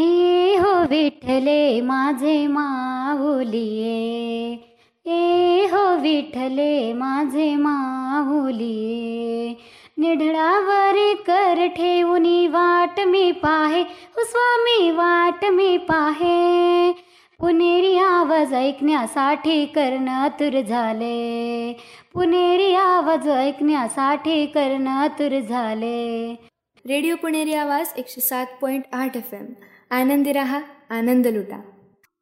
ए हो विठले माझे माहुलिये. ए हो विठले माझे माहुलिये. निढळावर कर ठेवूनी वाट मी पाहे हो स्वामी वाट मी पाहे. पुणेरी आवाज ऐकण्यासाठी कर्ण तुर झाले. पुणेरी आवाज ऐकण्यासाठी कर्ण तुर झाले. रेडिओ पुणेरी आवाज एकशे सात पॉईंट आठ एफ एम. आनंदी रहा आनंद लुटा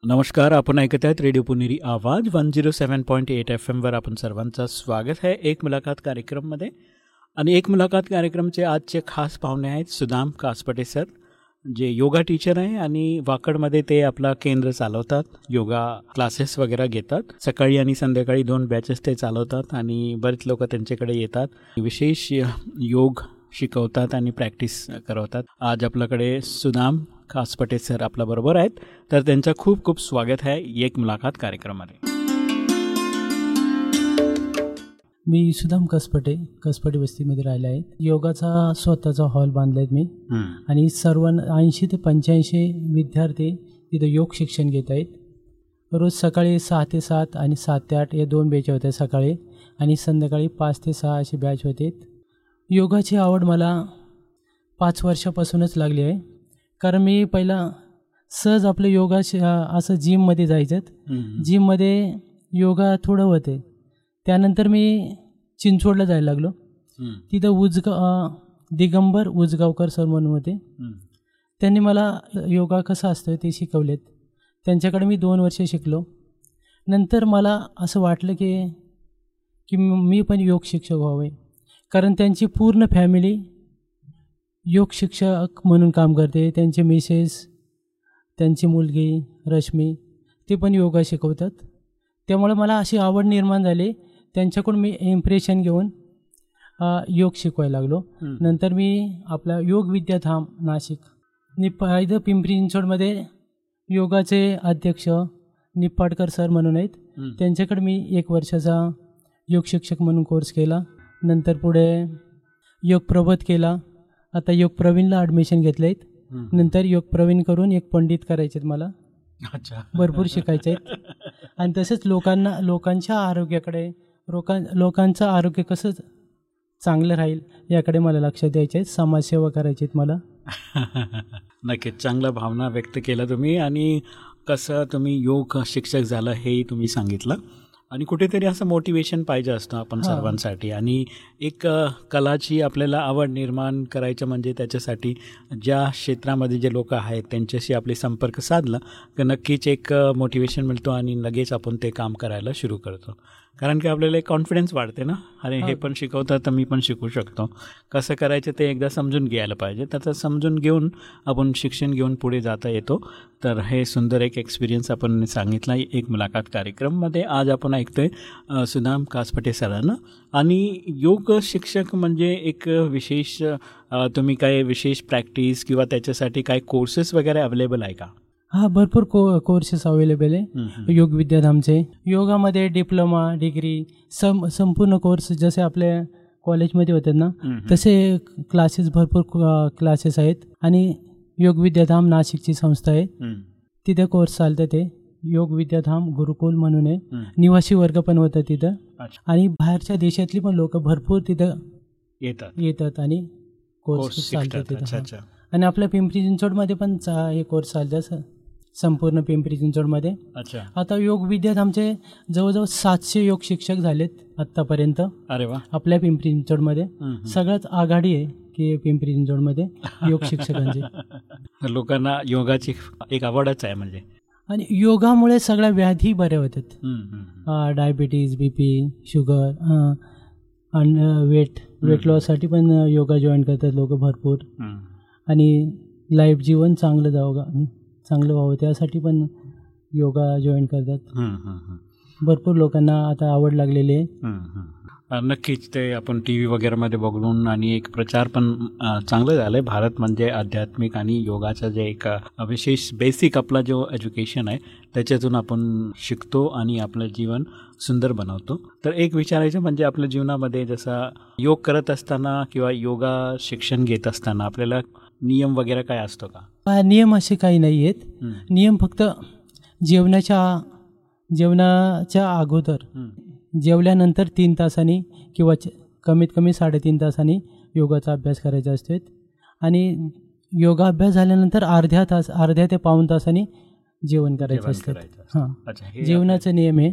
नमस्कार आपण ऐकत आहेत radio Puneri Awaaz one zero seven point eight F एमवर आपण सर्वांचं स्वागत आहे एक मुलाखत कार्यक्रममध्ये. आणि एक मुलाखत कार्यक्रमचे आजचे खास पाहुणे आहेत सुदाम कासपटे सर जे योगा टीचर आहे आणि वाकडमध्ये ते आपला केंद्र चालवतात योगा क्लासेस वगैरे घेतात. सकाळी आणि संध्याकाळी दोन बॅचेस ते चालवतात आणि बरेच लोक त्यांच्याकडे येतात. विशेष योग शिकवतात आणि प्रॅक्टिस करवतात. आज आपल्याकडे सुदाम कासपटे सर आपल्याबरोबर आहेत. तर त्यांचं खूप खूप स्वागत आहे एक मुलाखत कार्यक्रमामध्ये मी सुदाम कसपटे कसपटे वस्तीमध्ये राहिला आहे. योगाचा स्वतःचा हॉल बांधला आहे मी आणि सर्व ऐंशी ते पंच्याऐंशी विद्यार्थी तिथं योग शिक्षण घेत आहेत. रोज सकाळी सहा ते सात आणि सात ते आठ या दोन बॅच होत्या सकाळी आणि संध्याकाळी पाच ते सहा असे बॅच होते. योगाची आवड मला पाच वर्षापासूनच लागली आहे. कारण मी पहिला सहज आपलं योगा श- असं जिममध्ये जायचं जिममध्ये योगा थोडं होते. त्यानंतर मी चिंचवडला जायला लागलो. तिथं उजगा अं, दिगंबर उजगावकर सर म्हणून होते. त्यांनी मला योगा कसा असतो ते शिकवलेत. त्यांच्याकडे मी दोन वर्ष शिकलो. नंतर मला असं वाटलं की की मी पण योग शिक्षक व्हावे. कारण त्यांची पूर्ण फॅमिली योग शिक्षक म्हणून काम करते. त्यांचे मिसेस त्यांची मुलगी रश्मी ते पण योगा शिकवतात. त्यामुळे मला अशी आवड निर्माण झाली. त्यांच्याकडून मी इम्प्रेशन घेऊन योग शिकवायला लागलो. नंतर मी आपला योग विद्याधाम नाशिक निप इथं पिंपरी चिंचवडमध्ये योगाचे अध्यक्ष निप्पाडकर सर म्हणून आहेत. त्यांच्याकडे मी एक वर्षाचा योग शिक्षक म्हणून कोर्स केला. नंतर पुढे योग प्रबोध केला. आता योग प्रवीणला ॲडमिशन घेतले आहेत नंतर योग प्रवीण करून एक पंडित करायचे आहेत मला. अच्छा. भरपूर शिकायचे आहेत आणि तसेच लोकांना लोकांच्या आरोग्याकडे लोकां लोकांचं आरोग्य कसं चांगलं राहील याकडे मला लक्ष द्यायचे आहे समाजसेवा करायची आहेत मला. नक्कीच. चांगल्या भावना व्यक्त केल्या तुम्ही आणि कसं तुम्ही योग शिक्षक झालं हेही तुम्ही सांगितलं. आणि कुठेतरी असं मोटिवेशन पाहिजे असतं आपण हां. सर्वांसाठी आणि एक कलाची आपल्याला आवड निर्माण करायचं म्हणजे त्याच्यासाठी ज्या क्षेत्रामध्ये जे लोक आहेत त्यांच्याशी आपले संपर्क साधला तर नक्कीच एक मोटिवेशन मिळतो आणि लगेच आपण ते काम करायला सुरू करतो कारण की आपल्याला एक कॉन्फिडन्स वाढते ना? अरे हे हां. पण शिकवतात तर मी पण शिकू शकतो. कसं करायचं ते एकदा समजून घ्यायला पाहिजे. त्याचं समजून घेऊन आपण शिक्षण घेऊन पुढे जाता येतो. तर हे सुंदर एक एक्सपिरियन्स आपण सांगितला. एक मुलाखत कार्यक्रममध्ये आज आपण ऐकतोय सुदाम कासपटे सरांना. आणि योग शिक्षक म्हणजे एक विशेष तुम्ही काय विशेष प्रॅक्टिस किंवा त्याच्यासाठी काय कोर्सेस वगैरे अवेलेबल आहे का? हा भरपूर को कोर्सेस अवेलेबल आहे. योग विद्याधामचे. योगामध्ये डिप्लोमा डिग्री सम संपूर्ण कोर्स जसे आपल्या कॉलेजमध्ये होतात ना तसे क्लासेस भरपूर क्लासेस आहेत. आणि योग विद्याधाम नाशिकची संस्था आहे. तिथे कोर्स चालतं ते. योग विद्याधाम गुरुकुल म्हणून आहे. निवासी वर्ग पण होतं तिथं. आणि बाहेरच्या देशातली पण लोक भरपूर तिथं येतात. येतात आणि कोर्स चालतात तिथं. अच्छा. अच्छा. आणि आपल्या पिंपरी चिंचवडमध्ये पण हे कोर्स चालतं स- संपूर्ण पिंपरी चिंचवडमध्ये. अच्छा. आता योग विद्यात आमचे जवळजवळ सातशे योग शिक्षक झालेत आत्तापर्यंत. अरे वा. आपल्या पिंपरी चिंचवडमध्ये. सगळ्यात आघाडी आहे की पिंपरी चिंचवडमध्ये योग शिक्षकांची. लोकांना योगाची एक आवडच आहे म्हणजे. आणि योगामुळे सगळ्या व्याधी बऱ्या होतात. डायबिटीज बी पी शुगर आणि वेट वेट लॉससाठी पण योगा जॉईन करतात लोक भरपूर. आणि लाईफ जीवन चांगलं जावं चांगलं व्हावं त्यासाठी पण योगा जॉईन करतात. भरपूर लोकांना आता आवड लागलेली आहे. नक्कीच ते आपण टी व्ही वगैरेमध्ये बघून आणि एक प्रचार पण चांगलं झालं आहे भारत म्हणजे आध्यात्मिक आणि योगाचं जे एक विशेष बेसिक आपला जो एज्युकेशन आहे त्याच्यातून आपण शिकतो आणि आपलं जीवन सुंदर बनवतो. तर एक विचारायचं म्हणजे आपल्या जीवनामध्ये जसं योग करत असताना किंवा योगा शिक्षण घेत असताना आपल्याला नियम वगैरे काय असतो का? नियम असे काही नाही आहेत. नियम फक्त जेवणाच्या जेवणाच्या अगोदर. जेवल्यानंतर तीन तासांनी किंवा कमीत कमी साडेतीन तासांनी योगाचा अभ्यास करायचा असतो आणि योगाभ्यास झाल्यानंतर अर्ध्या तास अर्ध्या ते पाऊण तासांनी जेवण करायचं असतं. हां अच्छा जेवणाचे नियम आहे.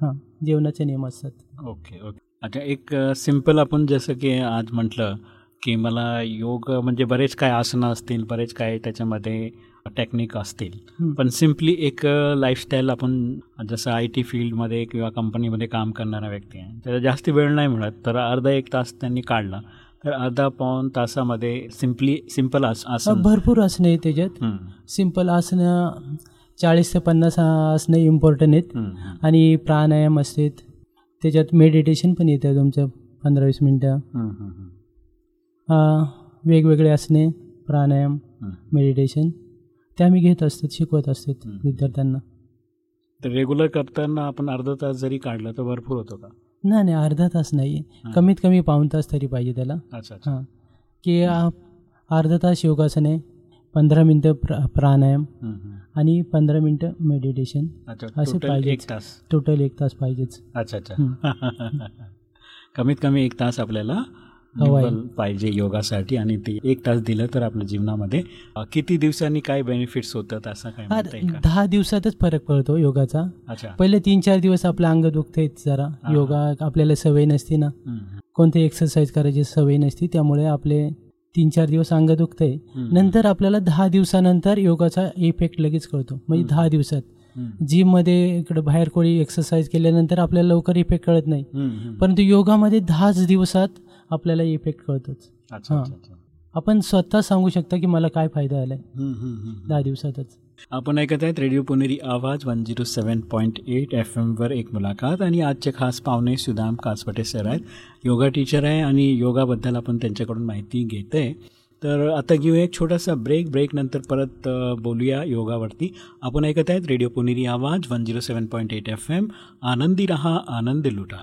हां जेवणाचे नियम असतात ओके ओके अच्छा एक सिंपल आपण जसं की आज म्हटलं की मला योग म्हणजे बरेच काय आसनं असतील बरेच काय त्याच्यामध्ये टेक्निक असतील. पण सिम्पली एक लाईफस्टाईल आपण जसं आय टी फील्डमध्ये किंवा कंपनीमध्ये काम करणारा व्यक्ती आहे त्याला जास्त वेळ नाही मिळत. तर अर्धा एक तास त्यांनी काढला. तर अर्धा पाऊण तासामध्ये सिम्पली सिंपल आस आसन. भरपूर आसनं आहे त्याच्यात. सिंपल आसनं चाळीस ते पन्नास आसनं इम्पॉर्टंट आहेत. आणि प्राणायाम असतात. त्याच्यात मेडिटेशन पण येतं तुमचं पंधरा वीस मिनटं. वेगवेगळे असणे प्राणायाम. मेडिटेशन ते आम्ही घेत असतात शिकवत असतात. विद्यार्थ्यांना तर रेग्युलर करताना आपण अर्धा तास जरी काढला तर भरपूर होतो का नाही नाही अर्धा तास नाही. कमीत कमी पाऊण तास तरी पाहिजे त्याला हां की अर्धा तास योगासन पंधरा मिनटं प्र प्राणायाम. आणि पंधरा मिनटं मेडिटेशन असं पाहिजेच. एक तास टोटल एक तास पाहिजेच अच्छा अच्छा. कमीत कमी एक तास आपल्याला पाहिजे योगासाठी आणि ते एक तास दिलं तर आपल्या जीवनामध्ये किती दिवसांनी काय बेनिफिट्स होतात असं काय दहा दिवसातच फरक पडतो योगाचा पहिले तीन चार दिवस आपलं अंग दुखते जरा. योगा आपल्याला सवय नसते ना. कोणते एक्सरसाइज करायची सवय नसते त्यामुळे आपले तीन चार दिवस अंग दुखते. नंतर आपल्याला दहा दिवसानंतर योगाचा इफेक्ट लगेच कळतो म्हणजे. दहा दिवसात हं. जिममध्ये इकडं बाहेर कोणी एक्सरसाइज केल्यानंतर आपल्याला लवकर इफेक्ट कळत नाही. परंतु योगामध्ये दहाच दिवसात आपल्याला इफेक्ट कळतोच. हां. आपण स्वतः सांगू शकता की मला काय फायदा आलाय. दहा दिवसातच. आपण ऐकत आहेत radio Puneri Awaaz one zero seven point eight F एमवर एक मुलाखत आणि आजचे खास पाहुणे सुदाम कासपटे सर आहेत. योगा टीचर आहे आणि योगाबद्दल आपण त्यांच्याकडून माहिती घेत आहे तर आता घेऊया एक छोटासा ब्रेक ब्रेक नंतर परत बोलूया योगावरती. आपण ऐकत आहेत radio Puneri Awaaz one zero seven point eight F M आनंदी रहा आनंद लुटा.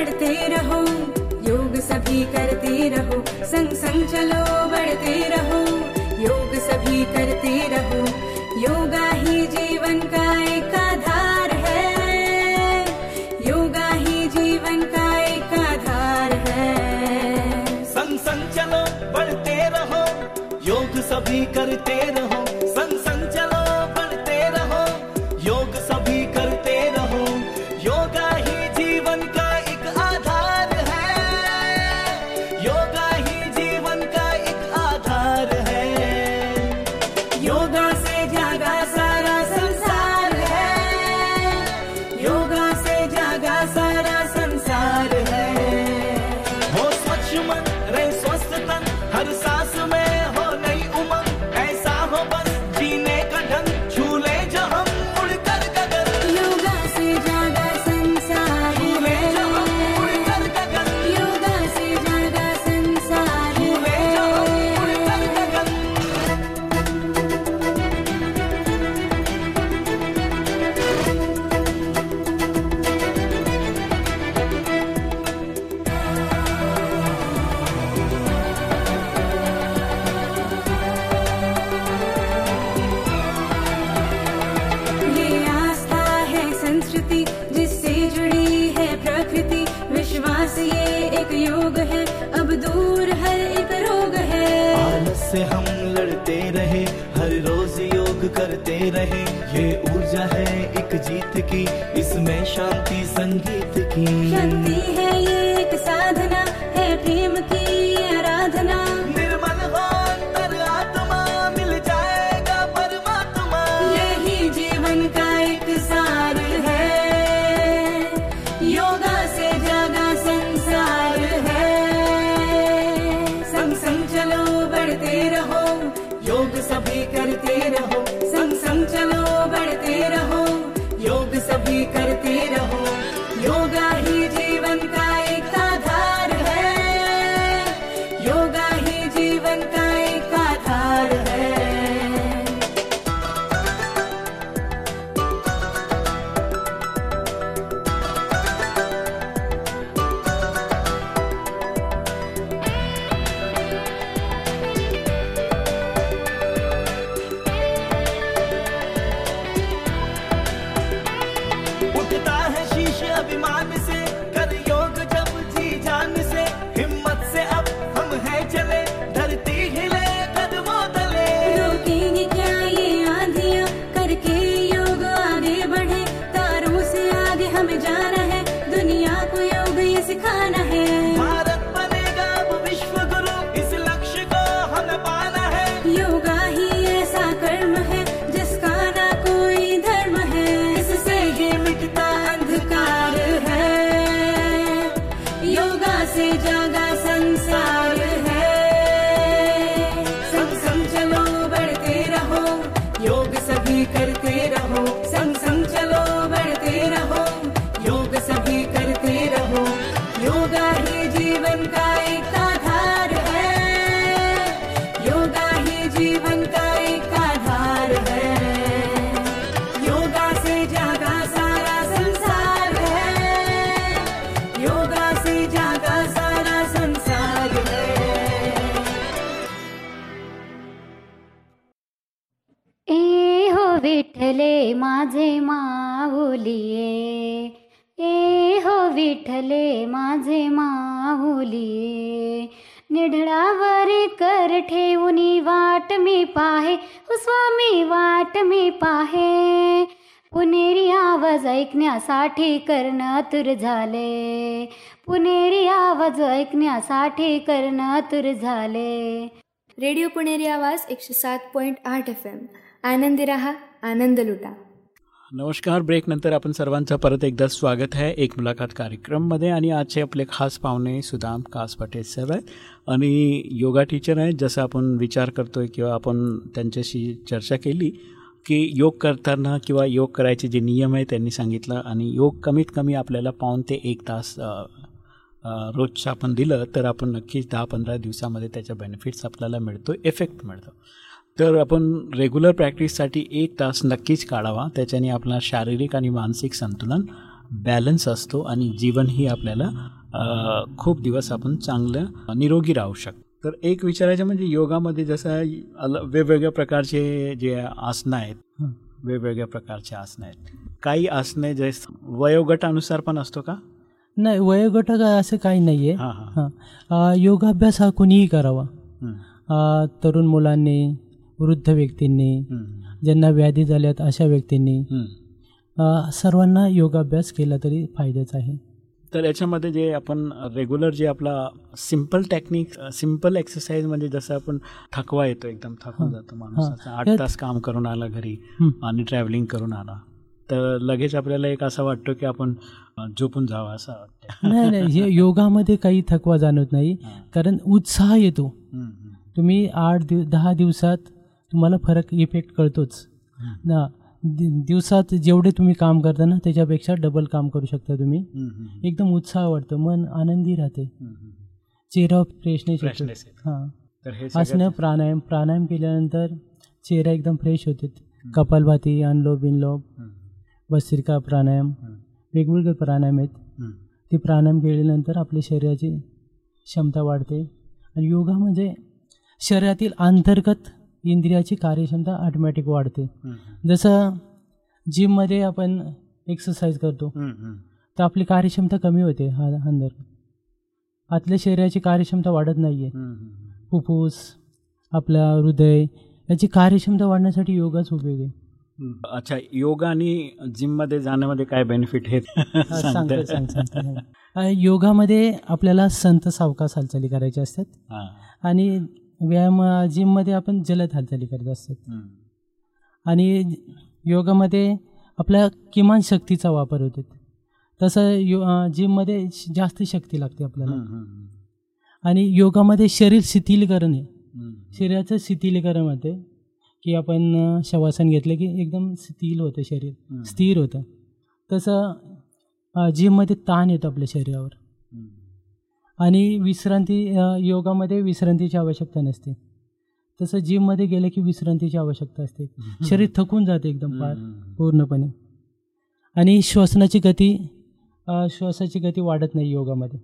बढ़ते रहो, योग सभी करते रहो, संग संग चलो बढ़ते रहो, योग सभी करते रहो, योगा ही जीवन का एक आधार है, योगा ही जीवन का एक आधार है। संग संग चलो बढ़ते रहो, योग सभी करते रहो। संगीत की। शक्ति है ये एक साधना है प्रेम की। कर वाट मी पाहे हो स्वामी वाट मी पाहे पुणेरी आवाज ऐकण्यासाठी कर्ण तुर झाले पुणेरी आवाज ऐकण्यासाठी कर्ण तुर झाले रेडिओ पुणेरी आवाज एकशे सात पॉईंट आठ एफ एम आनंदी रहा आनंद लुटा नमस्कार. ब्रेकनंतर आपण सर्वांचं परत एकदा स्वागत आहे एक मुलाखत कार्यक्रममध्ये. आणि आजचे आपले खास पाहुणे सुदाम कास पटेल सर आहेत. आणि योगा टीचर आहेत. जसं आपण विचार करतोय किंवा आपण त्यांच्याशी चर्चा केली की योग करताना किंवा योग करायचे जे नियम आहे त्यांनी सांगितलं. आणि योग कमीत कमी आपल्याला पाऊन ते एक तास रोजचं आपण दिलं तर आपण नक्कीच दहा पंधरा दिवसामध्ये त्याच्या बेनिफिट्स आपल्याला मिळतो इफेक्ट मिळतो. तर आपण रेग्युलर प्रॅक्टिससाठी एक तास नक्कीच काढावा. त्याच्याने आपला शारीरिक आणि मानसिक संतुलन बॅलन्स असतो आणि जीवनही आपल्याला खूप दिवस आपण चांगलं निरोगी राहू शकतो. तर एक विचारायचं म्हणजे योगामध्ये जसं अल वेगवेगळ्या प्रकारचे जे आसनं आहेत. वेगवेगळ्या प्रकारचे आसनं आहेत. काही आसने जे वयोगटानुसार पण असतो का? नाही वयोगट काय असं काही नाही आहे योगाभ्यास हा कुणीही करावा. तरुण मुलांनी वृद्ध व्यक्तींनी. ज्यांना व्याधी झाल्यात अशा व्यक्तींनी सर्वांना योगाभ्यास केला तरी फायद्याचा आहे तर याच्यामध्ये जे आपण रेग्युलर जे आपला सिंपल टेक्निक सिंपल एक्सरसाइज म्हणजे जसं आपण थकवा येतो एकदम थकून. जातो माणूस आठ तास काम करून आला घरी. आणि ट्रॅव्हलिंग करून आला तर लगेच आपल्याला एक असं वाटतं की आपण झोपून जावं असं वाटतं नाही नाही हे योगामध्ये काही थकवा जाणवत नाही. कारण उत्साह येतो. तुम्ही आठ दिव दहा दिवसात तुम्हाला फरक इफेक्ट कळतोच. ना दिवसात जेवढे तुम्ही काम करता ना त्याच्यापेक्षा डबल काम करू शकता तुम्ही. एकदम उत्साह वाटतं मन आनंदी राहते. चेहरा फ्रेशनेस. हां. असणं प्राणायाम प्राणायाम केल्यानंतर चेहरा एकदम फ्रेश होते. कपालभाती अनलोब बिनलोब हं, भस्त्रिका प्राणायाम वेगवेगळे प्राणायाम आहेत. ते प्राणायाम केल्यानंतर आपल्या शरीराची क्षमता वाढते. आणि योगा म्हणजे शरीरातील अंतर्गत इंद्रियाची कार्यक्षमता ऑटोमॅटिक वाढते. जसं जिममध्ये आपण एक्सरसाइज करतो. तर आपली कार्यक्षमता कमी होते हा अंदर. आतल्या शरीराची कार्यक्षमता वाढत नाही आहे. फुफ्फुस आपल्या हृदय याची कार्यक्षमता वाढण्यासाठी योगाच उपयोग आहे. अच्छा योगा आणि जिममध्ये जाण्यामध्ये काय बेनिफिट हे अ, योगामध्ये आपल्याला संत सावकाश हालचाली करायच्या असतात. आणि व्यायाम जिममध्ये आपण जलद हालचाली करत असतात हं. आणि योगामध्ये आपल्या किमान शक्तीचा वापर होतो तसं यो जिममध्ये जास्त शक्ती लागते आपल्याला आणि योगामध्ये शरीर शिथिलीकरण आहे. शरीराचं शिथिलीकरण होते की आपण शवासन घेतलं की एकदम स्थिर होतं शरीर. स्थिर होतं तसं जिममध्ये ताण येतो आपल्या शरीरावर. आणि विश्रांती योगामध्ये विश्रांतीची आवश्यकता नसते. तसं जिममध्ये गेलं की विश्रांतीची आवश्यकता असते. शरीर थकून जाते एकदम फार. पूर्णपणे. आणि श्वसनाची गती श्वासाची गती वाढत नाही योगामध्ये.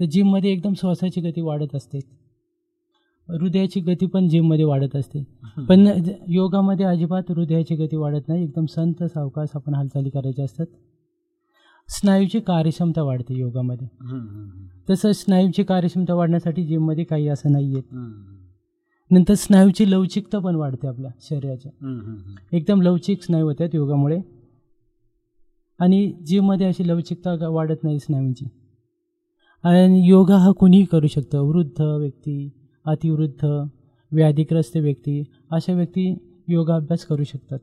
तर जिममध्ये एकदम श्वासाची गती वाढत असते. हृदयाची गती पण जिममध्ये वाढत असते. पण योगामध्ये अजिबात हृदयाची गती वाढत नाही. एकदम संत सावकाश आपण हालचाली करायच्या असतात. स्नायूची कार्यक्षमता वाढते योगामध्ये. तसं स्नायूची कार्यक्षमता वाढण्यासाठी जिममध्ये काही असं नाही हं. नंतर स्नायूची लवचिकता पण वाढते आपल्या शरीराच्या. एकदम लवचिक स्नायू होतात योगामुळे. आणि जिममध्ये अशी लवचिकता वाढत नाही स्नायूंची. आणि योगा हा कुणीही करू शकतं. वृद्ध व्यक्ती अतिवृद्ध व्याधिग्रस्त व्यक्ती अशा व्यक्ती योगाभ्यास करू शकतात.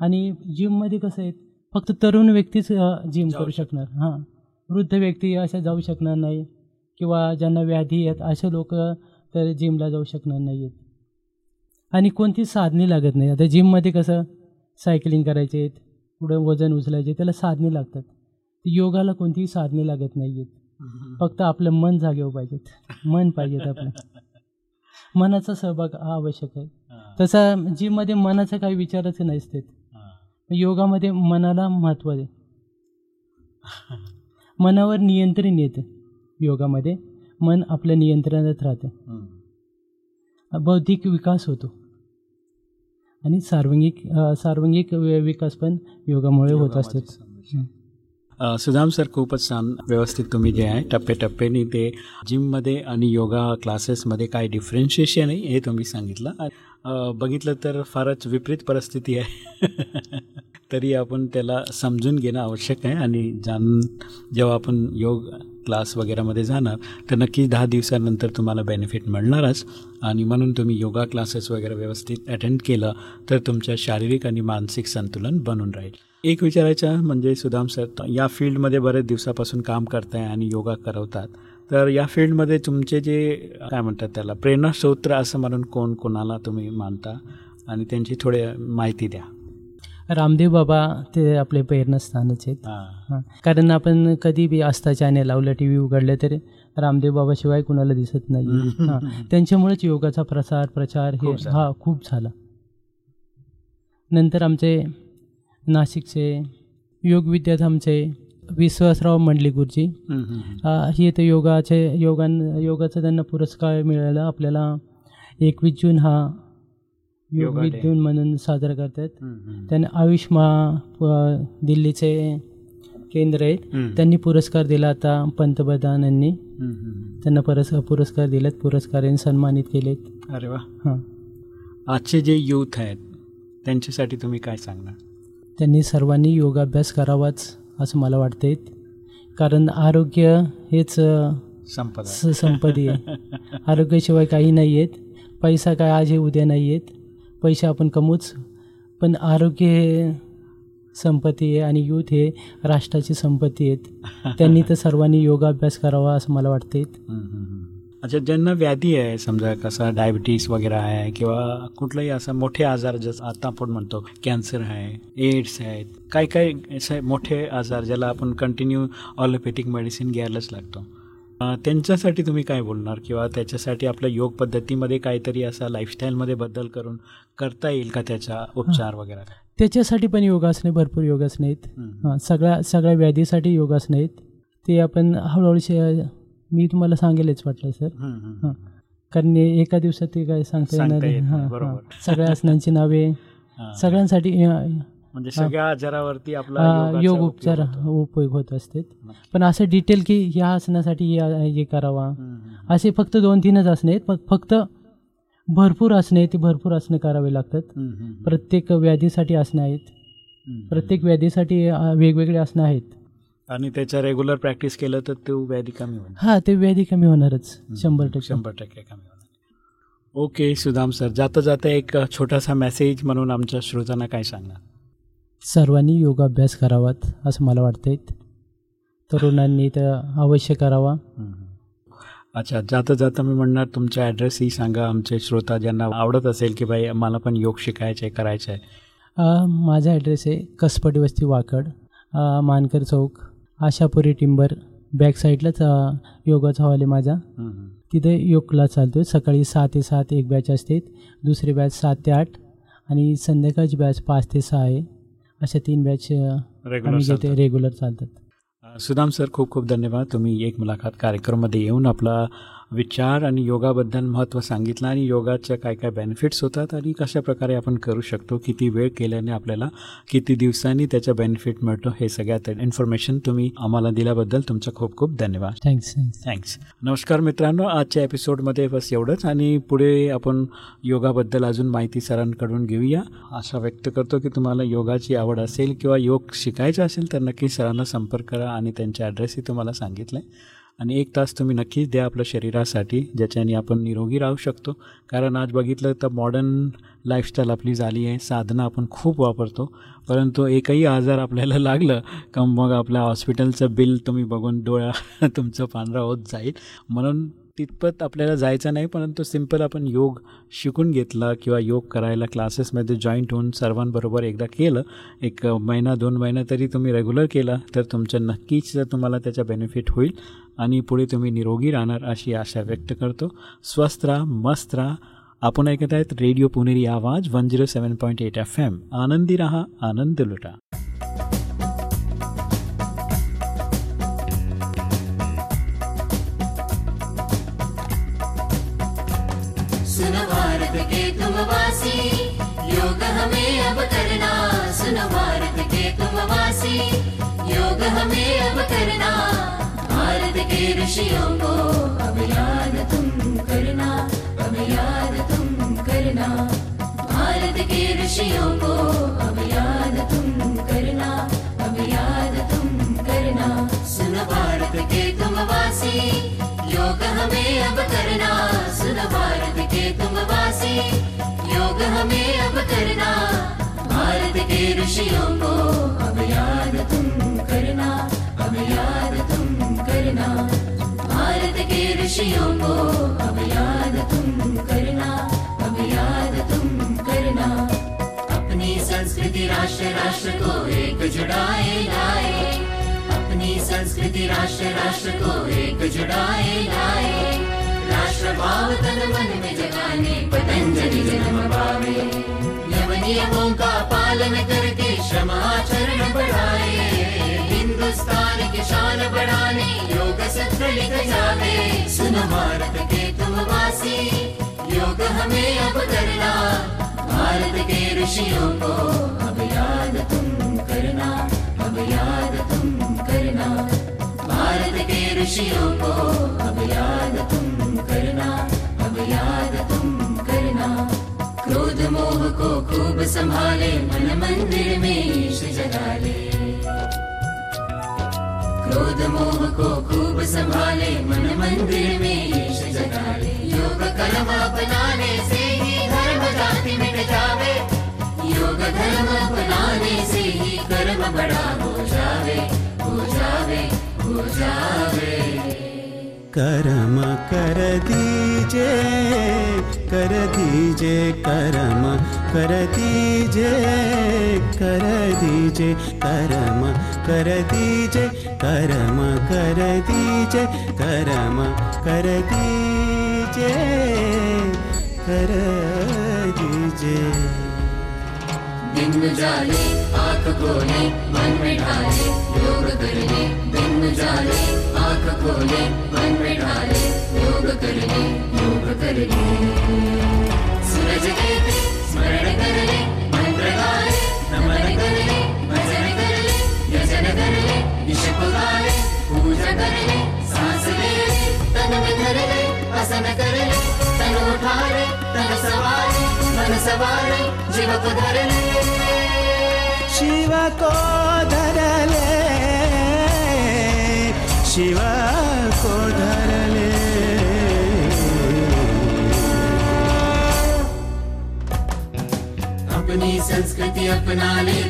आणि जिममध्ये कसं आहे फक्त तरुण व्यक्तीच जिम करू शकणार. हां. वृद्ध व्यक्ती अशा जाऊ शकणार नाही किंवा ज्यांना व्याधी आहेत असे लोक तर जिमला जाऊ शकणार नाही आहेत आणि कोणती साधने लागत नाही आता जिममध्ये कसं सायकलिंग करायचे आहेत पुढं वजन उचलायचे त्याला साधने लागतात. योगाला कोणतीही साधने लागत नाही आहेत फक्त आपलं मन जागेवर पाहिजेत. मन पाहिजेत आपलं. मनाचा सहभाग हा आवश्यक आहे. तसा जिममध्ये मनाचा काही विचारच नसते योगामध्ये मनाला महत्त्व आहे मनावर नियंत्रण येतं. योगामध्ये मन आपल्या नियंत्रणात राहतं. बौद्धिक विकास होतो. आणि सार्वंगिक सार्वंगिक विकास पण योगामुळे होत असते सुदाम सर खूपच छान व्यवस्थित तुम्ही जे आहे टप्प्याटप्प्याने ते जिममध्ये आणि योगा क्लासेसमध्ये काय डिफरन्शिएशन आहे हे तुम्ही सांगितलं. बघितलं तर फारच विपरीत परिस्थिती आहे. तरी आपण त्याला समजून घेणं आवश्यक आहे आणि जाण जेव्हा आपण योग क्लास वगैरेमध्ये जाणार तर नक्की दहा दिवसानंतर तुम्हाला बेनिफिट मिळणारच. आणि म्हणून तुम्ही योगा क्लासेस वगैरे व्यवस्थित अटेंड केलं तर तुमच्या शारीरिक आणि मानसिक संतुलन बनून राहील. एक विचारायचं म्हणजे सुदाम सर या फील्डमध्ये बरेच दिवसापासून काम करताय आणि योगा करवतात. तर या फील्डमध्ये तुमचे जे काय म्हणतात त्याला प्रेरणास्त्रोत्र असं म्हणून कोण कोणाला तुम्ही मानता? आणि त्यांची थोडी माहिती द्या. रामदेव बाबा ते आपले प्रेरणास्थानच आहेत. कारण आपण कधी बी आस्था चॅनेल लावलं टी व्ही उघडलं तर रामदेव बाबाशिवाय कुणाला दिसत नाही. त्यांच्यामुळेच योगाचा प्रसार प्रचार हे. हा खूप झाला. नंतर आमचे नाशिकचे योगविद्याधामचे विश्वासराव मंडली गुरुजी. हे तर योगाचे योगान योगाचा त्यांना पुरस्कार मिळाला. आपल्याला एकवीस जून हा योगा योग. दिन म्हणून साजरा करतात. त्यांनी आयुष्मा दिल्लीचे केंद्र आहेत. त्यांनी पुरस्कार दिला आता पंतप्रधानांनी. त्यांना परस पुरस्कार दिलेत. पुरस्काराने सन्मानित केलेत. अरे वा. हां. आजचे जे यूथ आहेत त्यांच्यासाठी तुम्ही काय सांगणार? त्यांनी सर्वांनी योगाभ्यास करावाच असं मला वाटते कारण आरोग्य हेच संपदा. स- संपत्ती आहे. आरोग्याशिवाय काही नाही आहेत पैसा काय आज हे उद्या नाही आहेत पैसे आपण कमवूच. पण आरोग्य हे संपत्ती आहे आणि यूथ हे राष्ट्राची संपत्ती आहेत. त्यांनी तर सर्वांनी योगाभ्यास करावा असं मला वाटते. अच्छा ज्यांना व्याधी आहे समजा कसा डायबिटीस वगैरे आहे किंवा कुठलाही असा मोठे आजार जसं आता आपण म्हणतो कॅन्सर आहे एड्स आहेत काय काय असे मोठे आजार ज्याला आपण कंटिन्यू ऑलोपॅथिक मेडिसिन घ्यायलाच लागतो. त्यांच्यासाठी तुम्ही काय बोलणार? किंवा त्याच्यासाठी आपल्या योग पद्धतीमध्ये काहीतरी असा लाईफस्टाईलमध्ये बदल करून करता येईल का त्याचा उपचार वगैरे? त्याच्यासाठी पण योगासने भरपूर योगासने आहेत. सगळ्या सगळ्या व्याधीसाठी योगासने आहेत. ते आपण हळूहळू मी तुम्हाला सांगेलच वाटलं सर. हां कारण एका दिवसात ते काय सांगता येणार हां. सगळ्या आसनांची नावे. सगळ्यांसाठी म्हणजे सगळ्या आजारावरती आपला योग उपचार. उपयोग होत असते पण असं डिटेल की या आसनासाठी या हे करावा. असे फक्त दोन तीनच आसने आहेत फक्त भरपूर आसने आहेत ती भरपूर आसने करावे लागतात प्रत्येक व्याधीसाठी आसनं आहेत. प्रत्येक व्याधीसाठी वेगवेगळे आसनं आहेत आणि त्याच्या रेग्युलर प्रॅक्टिस केलं तर तो व्याधी कमी होईल हा ते व्याधी कमी होणारच. शंभर टक्के. शंभर टक्के कमी होणार. Okay Sudam sir. जाता जाता एक छोटासा मेसेज म्हणून आमच्या श्रोतांना काय सांगणार? सर्वांनी योगाभ्यास करावात असं मला वाटतंय. तरुणांनी तर अवश्य करावा. अच्छा जाता जाता मी म्हणणार तुमचा ॲड्रेसही सांगा. आमचे श्रोता ज्यांना आवडत असेल की बाई मला पण योग शिकायचं आहे करायचं आहे माझा ॲड्रेस आहे कसपटी वस्ती वाकड मानकर चौक. आशापुरी टिंबर बॅक साईडलाच योगाचा हॉल आहे माझा. तिथे योग क्लास चालतो सकाळी सहा ते सात एक बॅच असते दुसरी बॅच सात ते आठ आणि संध्याकाळची बॅच पाच ते सहा आहे. अशा तीन बॅच रेग्युलर रेग्युलर चालतात. सुदाम सर खूप खूप धन्यवाद. तुम्ही एक मुलाखत कार्यक्रममध्ये येऊन आपला विचार आणि योगाबद्दल महत्त्व सांगितलं आणि योगाच्या काय काय बेनिफिट्स होतात आणि कशा प्रकारे आपण करू शकतो किती वेळ केल्याने आपल्याला किती दिवसांनी त्याचा बेनिफिट मिळतो हे सगळ्यात इन्फॉर्मेशन तुम्ही आम्हाला दिल्याबद्दल तुमचं खूप खूप धन्यवाद. थँक्स थँक्स थँक्स नमस्कार मित्रांनो आजच्या एपिसोडमध्ये बस एवढंच आणि पुढे आपण योगाबद्दल अजून माहिती सरांकडून घेऊया. आशा व्यक्त करतो की तुम्हाला योगाची आवड असेल किंवा योग शिकायचा असेल तर नक्की सरांना संपर्क करा आणि त्यांचा ॲड्रेसही तुम्हाला सांगितलं आहे आणि एक तास तुम्ही नक्कीच द्या आपल्या शरीरासाठी ज्याच्याने आपण निरोगी राहू शकतो. कारण आज बघितलं तर मॉडर्न लाईफस्टाईल आपली झाली आहे. साधनं आपण खूप वापरतो. परंतु एकही आजार आपल्याला लागलं का मग आपल्या हॉस्पिटलचं बिल तुम्ही बघून डोळा तुमचं पांढरा होत जाईल. म्हणून तितपत आपल्याला जायचं नाही परंतु सिंपल आपण योग शिकून घेतला किंवा योग करायला क्लासेसमध्ये जॉईंट होऊन सर्वांबरोबर एकदा केलं एक महिना दोन महिना तरी तुम्ही रेग्युलर केला तर तुमचं नक्कीच तुम्हाला त्याचा बेनिफिट होईल आणि पुढे तुम्ही निरोगी राहणार अशी आशा व्यक्त करतो. स्वस्थ राहा मस्त राहा. आपण ऐकत आहेत radio Puneri Awaaz one zero seven point eight F M. आनंदी रहा आनंद लुटा. हमें अब करना। भारत के ऋषियों को अब याद तुम करना। अब याद तुम करना। भारत के ऋषियों को अब याद तुम करना। अब याद तुम करना। सुनो भारत के तुम वासी योग हमें अब करना। सुनो भारत के तुम वासी योग हमें अब करना। भारत के ऋषियों को अब याद तुम करना अब याद तुम करना। भारत के ऋषियों को अब याद तुम करना अब याद तुम करना। अपनी संस्कृति राष्ट्र राष्ट्र को एक जुड़ाए लाए। अपनी संस्कृति राष्ट्र राष्ट्र को एक जुड़ाए लाए। राष्ट्र भाव तन मन में जगाने, पतंजलि जन्म पावे। नियमों का पालन करके श्रम आचरण बढ़ाए। हिंदुस्तान की शान बढ़ाने योग सत्र लिख जावे सुनो भारत के तुम वासी योग हमें अब करना। भारत के ऋषियों को अब याद तुम करना अब याद तुम करना। भारत के ऋषियों को अब याद तुम करना अब याद तुम करना। क्रोध मोह को खूब संभाले, मन मंदिर में ईश जगा ले क्रोध मोह को खूब संभाले, मन मंदिर में ईश जगा ले योग कर्म अपनाने से ही धर्म जाति मिट जावे। योग धर्म अपनाने से ही कर्म बड़ा हो जावे हो जावे हो जावे। करम कर दीजे कर दीजे करम कर दीजे कर दीजे करम कर दीजे करम कर दीजे करम कर दीजे कर दीजे। दिन जाले आंख खोले मन में ढाले योग करने दिन जाले आंख खोले मन में ढाले योग करने योग करने सूरज देते स्मरण कर ले मंत्र गाले नमन कर ले भजन कर ले यजन कर ले ईश पुकारे पूजा कर ले सांस ले तन में धर ले आसन कर ले तन उठा ले तन सवारे मन सवारे जीव को धर ले शिव को अपना ले